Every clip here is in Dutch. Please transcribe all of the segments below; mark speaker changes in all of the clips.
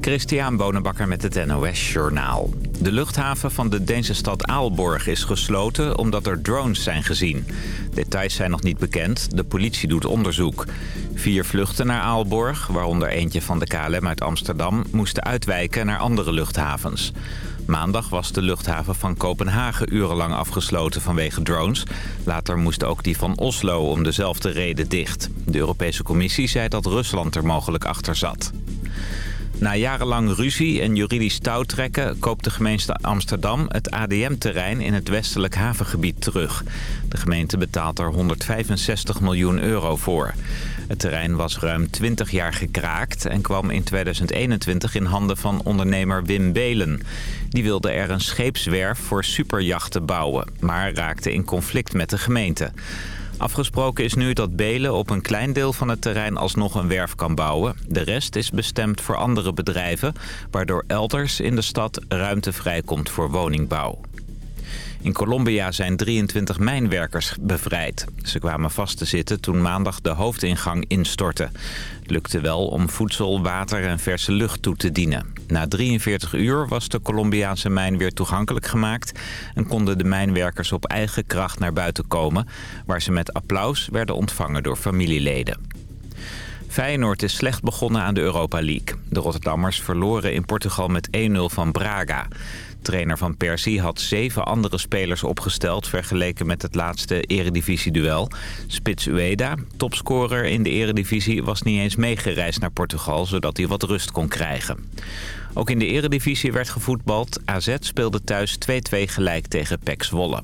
Speaker 1: Christian Bonenbakker met het NOS Journaal. De luchthaven van de Deense stad Aalborg is gesloten omdat er drones zijn gezien. Details zijn nog niet bekend, de politie doet onderzoek. Vier vluchten naar Aalborg, waaronder eentje van de KLM uit Amsterdam... moesten uitwijken naar andere luchthavens. Maandag was de luchthaven van Kopenhagen urenlang afgesloten vanwege drones. Later moest ook die van Oslo om dezelfde reden dicht. De Europese Commissie zei dat Rusland er mogelijk achter zat. Na jarenlang ruzie en juridisch touwtrekken koopt de gemeente Amsterdam het ADM-terrein in het westelijk havengebied terug. De gemeente betaalt er 165 miljoen euro voor. Het terrein was ruim 20 jaar gekraakt en kwam in 2021 in handen van ondernemer Wim Belen. Die wilde er een scheepswerf voor superjachten bouwen, maar raakte in conflict met de gemeente. Afgesproken is nu dat Belen op een klein deel van het terrein alsnog een werf kan bouwen. De rest is bestemd voor andere bedrijven, waardoor elders in de stad ruimte vrijkomt voor woningbouw. In Colombia zijn 23 mijnwerkers bevrijd. Ze kwamen vast te zitten toen maandag de hoofdingang instortte. Het lukte wel om voedsel, water en verse lucht toe te dienen. Na 43 uur was de Colombiaanse mijn weer toegankelijk gemaakt... en konden de mijnwerkers op eigen kracht naar buiten komen... waar ze met applaus werden ontvangen door familieleden. Feyenoord is slecht begonnen aan de Europa League. De Rotterdammers verloren in Portugal met 1-0 van Braga. Trainer van Persie had zeven andere spelers opgesteld... vergeleken met het laatste eredivisie-duel. Spits Ueda, topscorer in de eredivisie... was niet eens meegereisd naar Portugal... zodat hij wat rust kon krijgen. Ook in de eredivisie werd gevoetbald. AZ speelde thuis 2-2 gelijk tegen PEC Zwolle.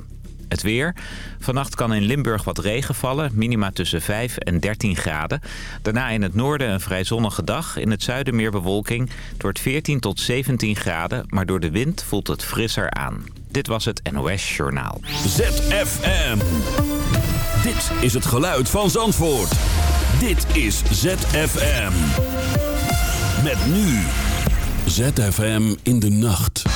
Speaker 1: Het weer. Vannacht kan in Limburg wat regen vallen. Minima tussen 5 en 13 graden. Daarna in het noorden een vrij zonnige dag. In het zuiden meer bewolking. Het wordt 14 tot 17 graden. Maar door de wind voelt het frisser aan. Dit was het NOS Journaal.
Speaker 2: ZFM. Dit is het geluid van Zandvoort. Dit is ZFM. Met nu. ZFM in de nacht.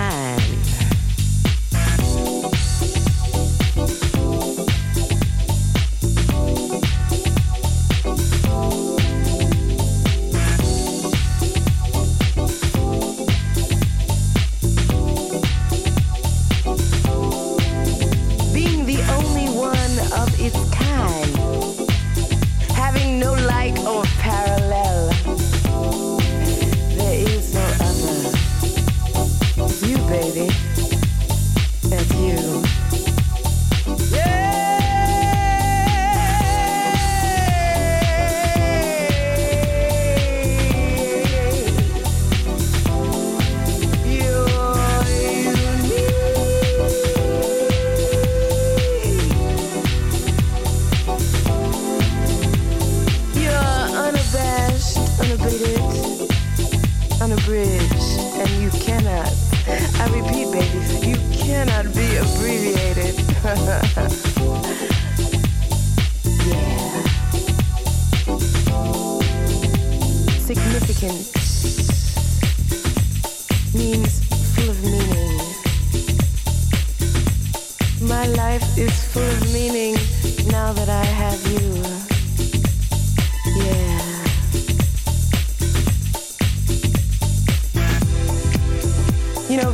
Speaker 3: Unabridged, and you cannot, I repeat, baby, you cannot be abbreviated. yeah. Significant means full of meaning. My life is full of meaning now that I have you.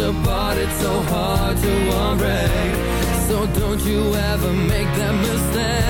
Speaker 4: apart, it's so hard to unbreak. So don't you ever make that mistake.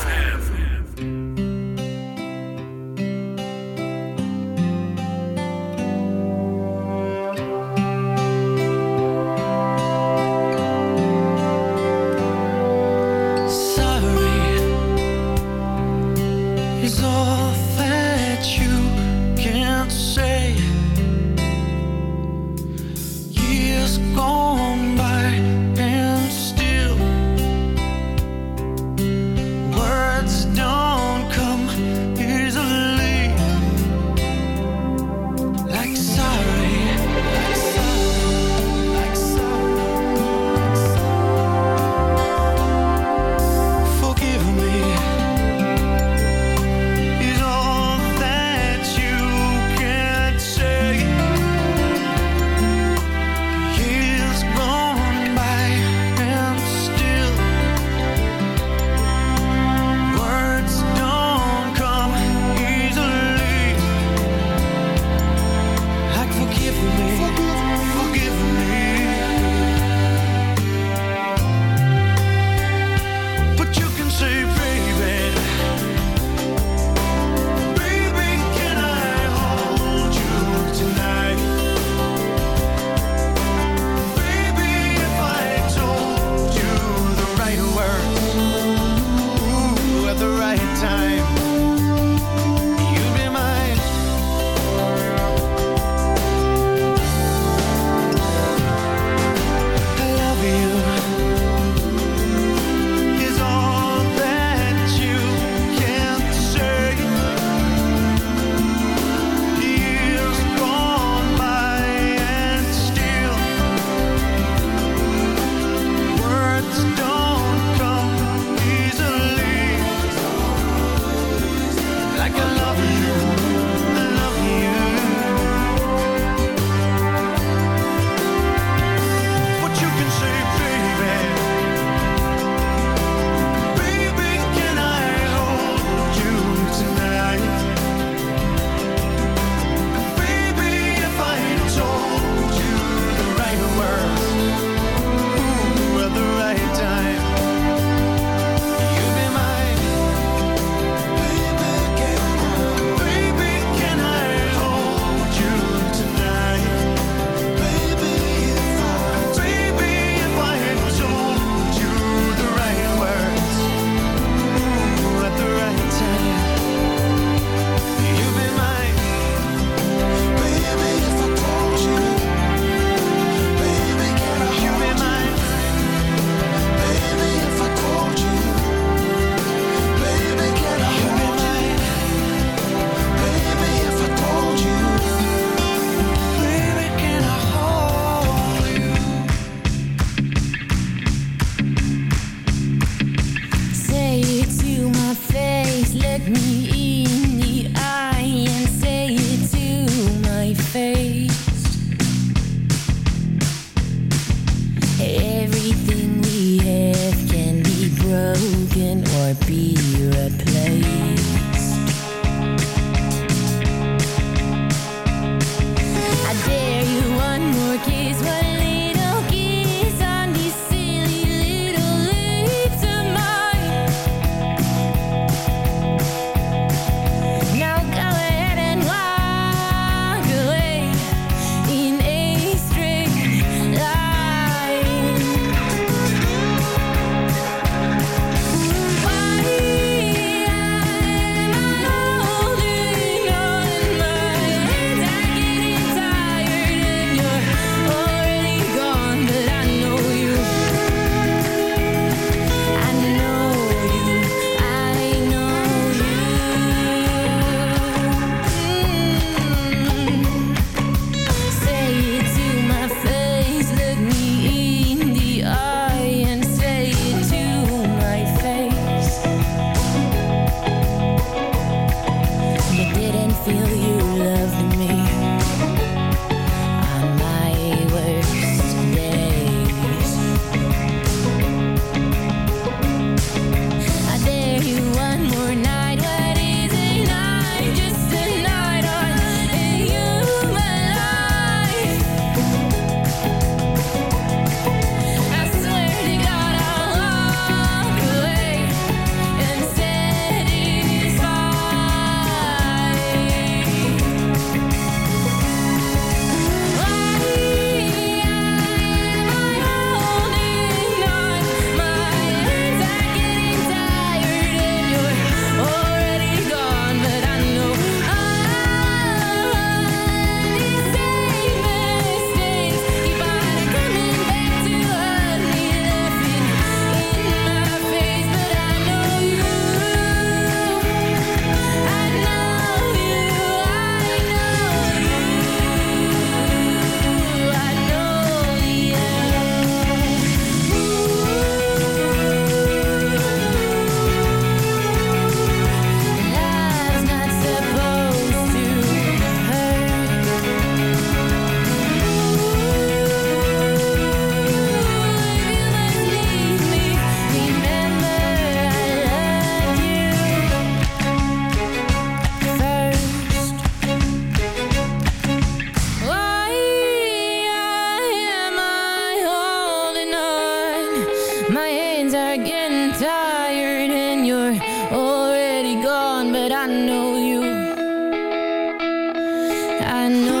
Speaker 5: know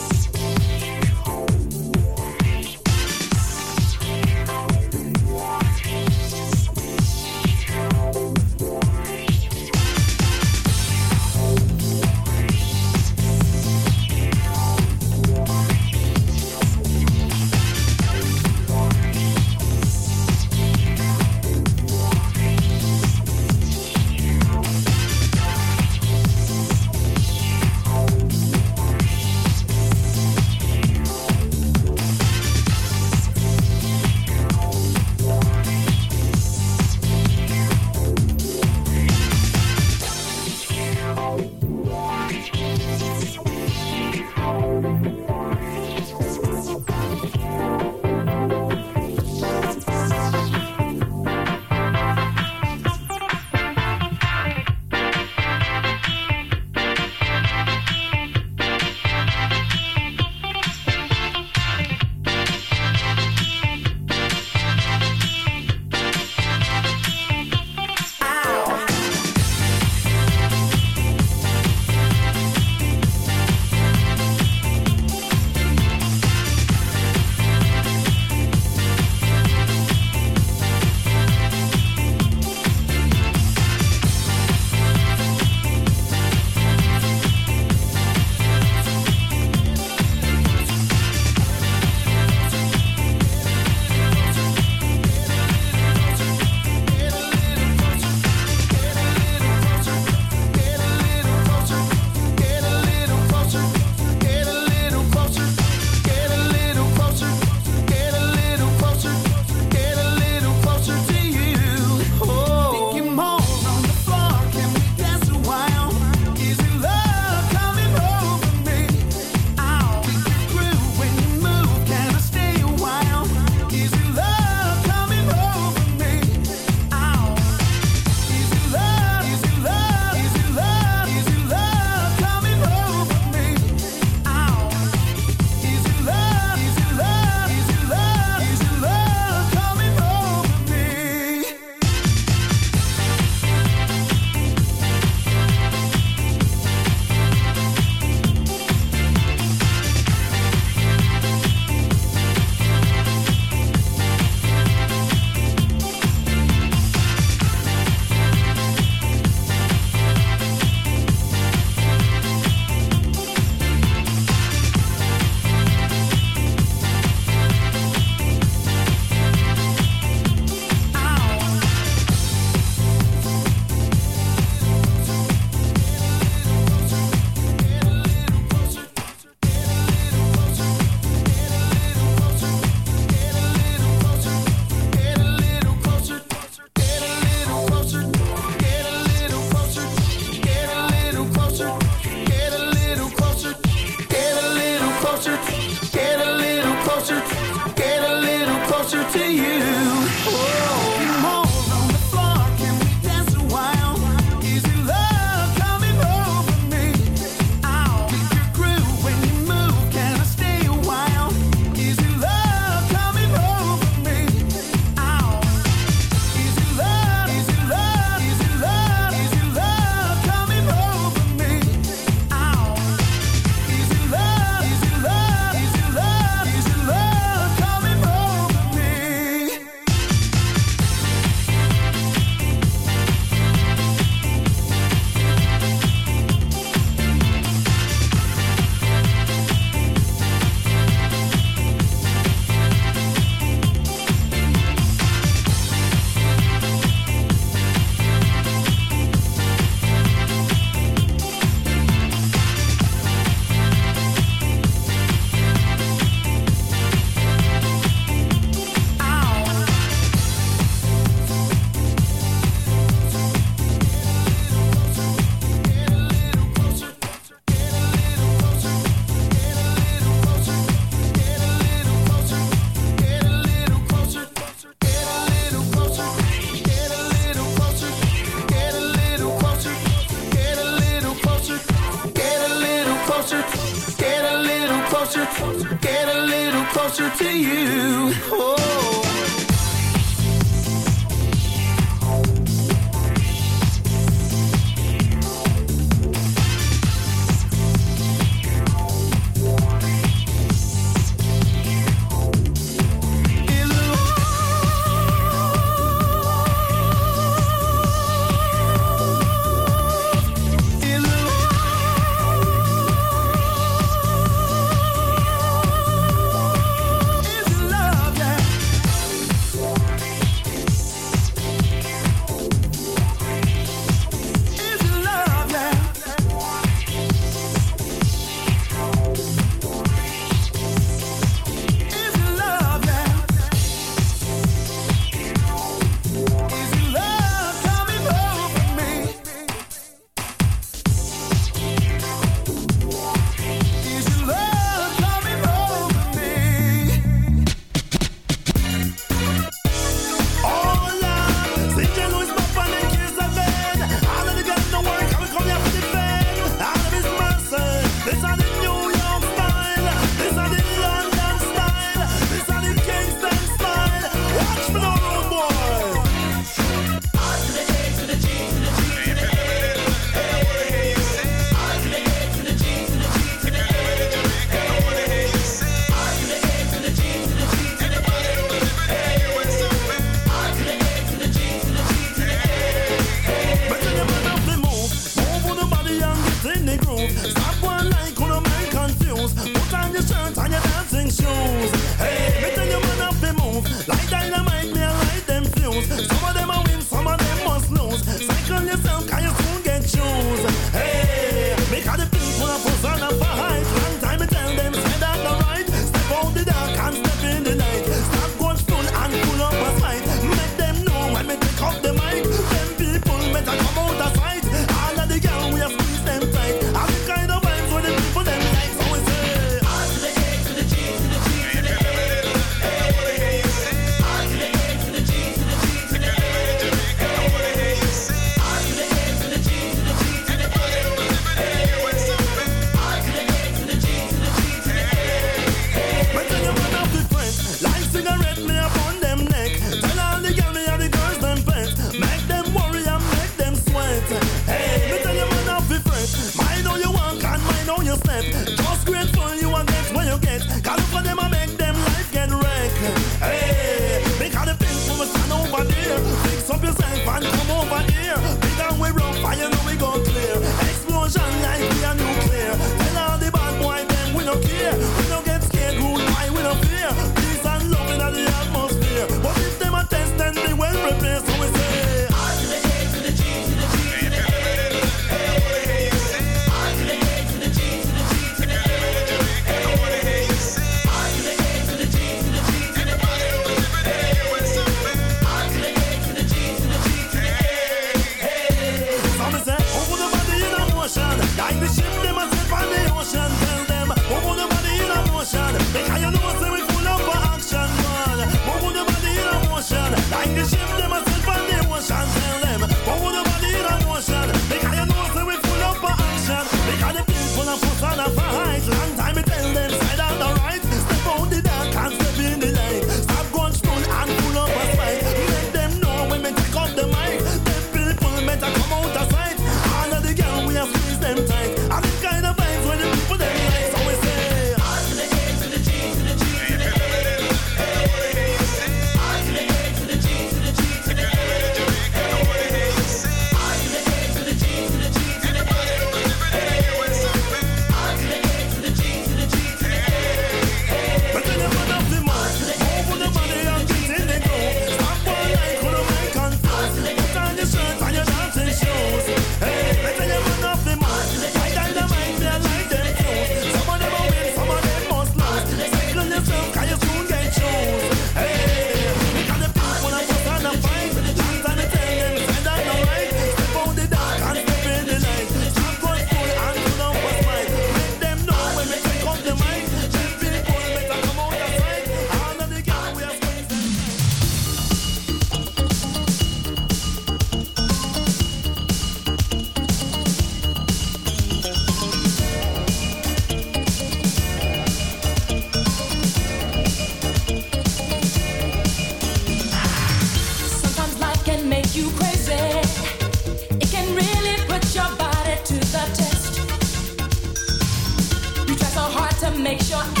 Speaker 6: make sure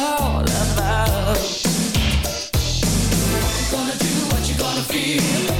Speaker 7: all about. Gonna do what you're gonna feel.